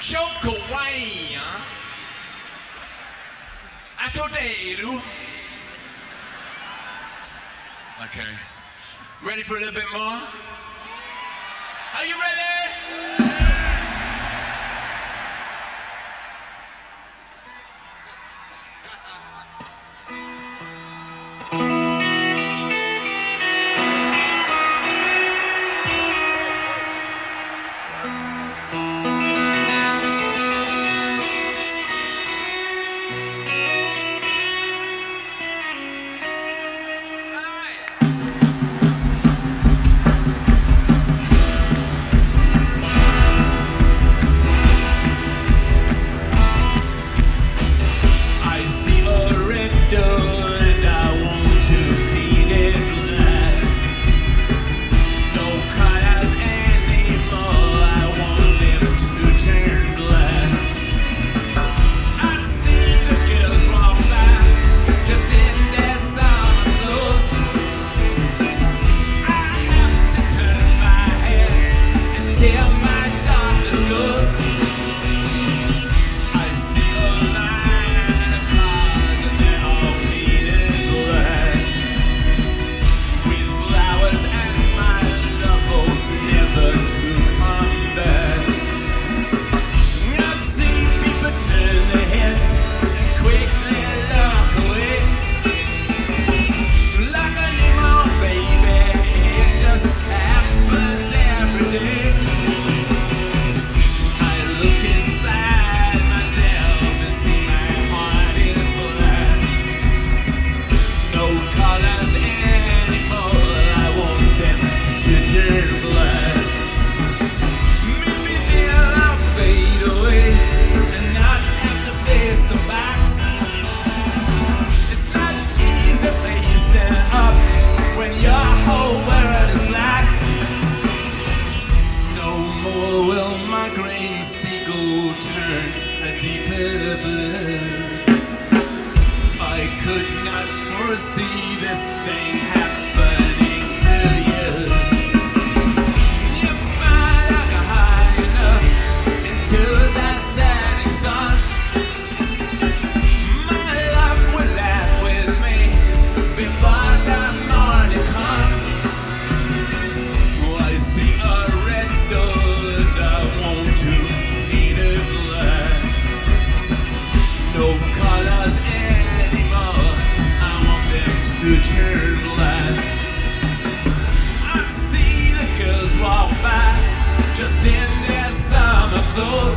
choke away. Huh? Okay. Ready for a little bit more? Are you ready? the green seagull turned a deeper blue. I could not foresee this thing. Oh.